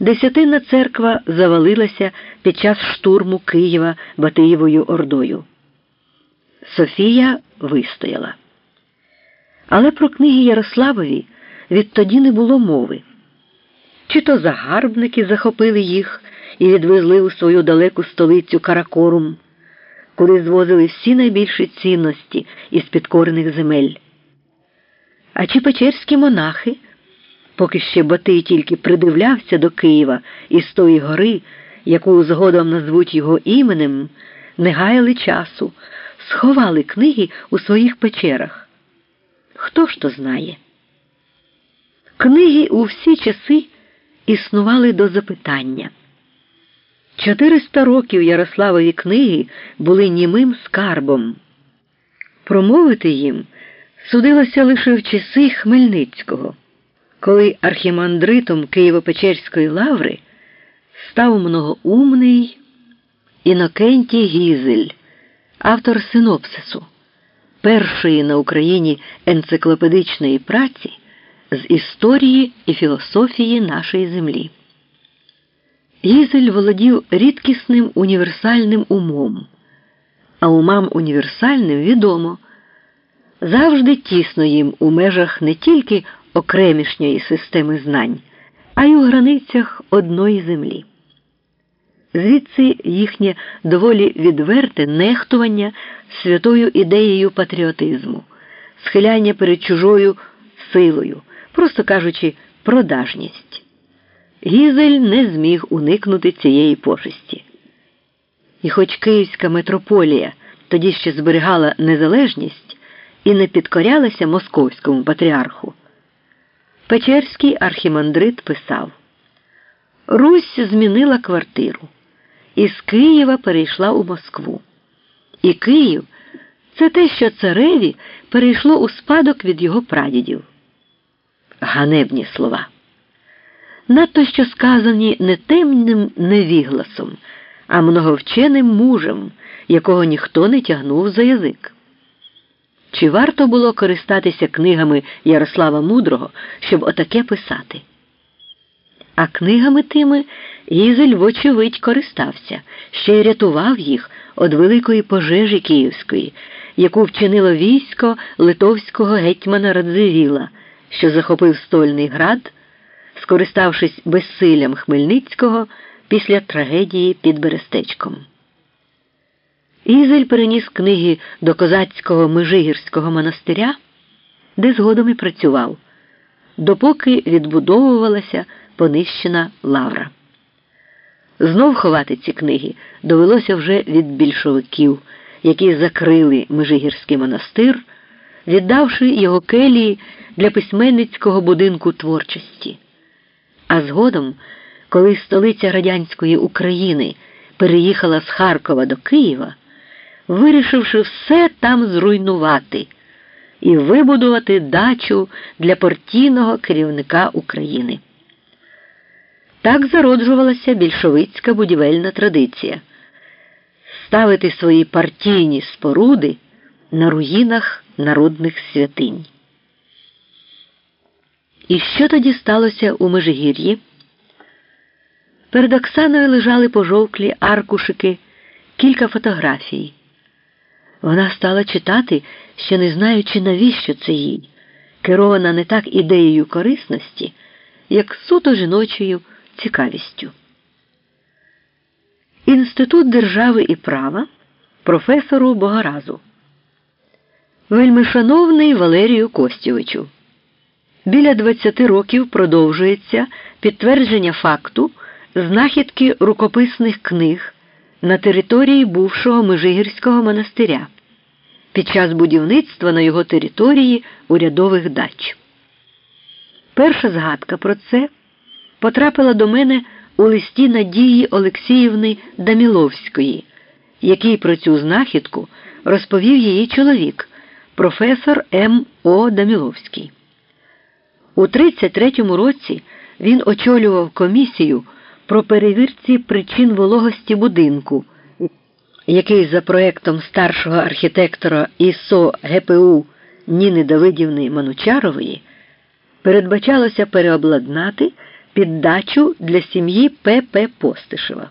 Десятинна церква завалилася під час штурму Києва Батиєвою Ордою. Софія вистояла. Але про книги Ярославові відтоді не було мови. Чи то загарбники захопили їх і відвезли у свою далеку столицю Каракорум, куди звозили всі найбільші цінності із підкорених земель. А чи печерські монахи, поки ще Батий тільки придивлявся до Києва із тої гори, яку згодом назвуть його іменем, не гаяли часу, сховали книги у своїх печерах. Хто ж то знає? Книги у всі часи існували до запитання. Чотириста років Ярославові книги були німим скарбом. Промовити їм судилося лише в часи Хмельницького, коли архімандритом Києво-Печерської лаври став многоумний Інокентій Гізель, автор синопсису, першої на Україні енциклопедичної праці з історії і філософії нашої землі. Гізель володів рідкісним універсальним умом, а умам універсальним відомо завжди тісно їм у межах не тільки окремішньої системи знань, а й у границях одної землі. Звідси їхнє доволі відверте нехтування святою ідеєю патріотизму, схиляння перед чужою силою, просто кажучи, продажність. Гізель не зміг уникнути цієї пошесті. І хоч Київська митрополія тоді ще зберігала незалежність і не підкорялася московському патріарху, Печерський архімандрит писав: Русь змінила квартиру, із Києва перейшла у Москву. І Київ це те, що цареві перейшло у спадок від його прадідів. Ганебні слова надто що сказані не темним невігласом, а многовченим мужем, якого ніхто не тягнув за язик. Чи варто було користатися книгами Ярослава Мудрого, щоб отаке писати? А книгами тими Гізель, вочевидь, користався, ще й рятував їх від великої пожежі Київської, яку вчинило військо литовського гетьмана Радзивіла, що захопив стольний град скориставшись безсиллям Хмельницького після трагедії під Берестечком. Ізель переніс книги до козацького Межигірського монастиря, де згодом і працював, допоки відбудовувалася понищена лавра. Знов ховати ці книги довелося вже від більшовиків, які закрили Межигірський монастир, віддавши його келії для письменницького будинку творчості. А згодом, коли столиця радянської України переїхала з Харкова до Києва, вирішивши все там зруйнувати і вибудувати дачу для партійного керівника України. Так зароджувалася більшовицька будівельна традиція ставити свої партійні споруди на руїнах народних святинь. І що тоді сталося у Межигір'ї? Перед Оксаною лежали пожовклі аркушики, кілька фотографій. Вона стала читати, ще не знаючи, навіщо це їй, керована не так ідеєю корисності, як суто жіночою цікавістю. Інститут держави і права професору Богоразу. Вельми шановний Валерію Костєвичу. Біля 20 років продовжується підтвердження факту знахідки рукописних книг на території бувшого Межигірського монастиря під час будівництва на його території урядових дач. Перша згадка про це потрапила до мене у листі Надії Олексіївни Даміловської, який про цю знахідку розповів її чоловік, професор М. О. Даміловський. У 33-му році він очолював комісію про перевірці причин вологості будинку, який за проектом старшого архітектора ІСО ГПУ Ніни Давидівни Манучарової передбачалося переобладнати під дачу для сім'ї П. П. Постишева.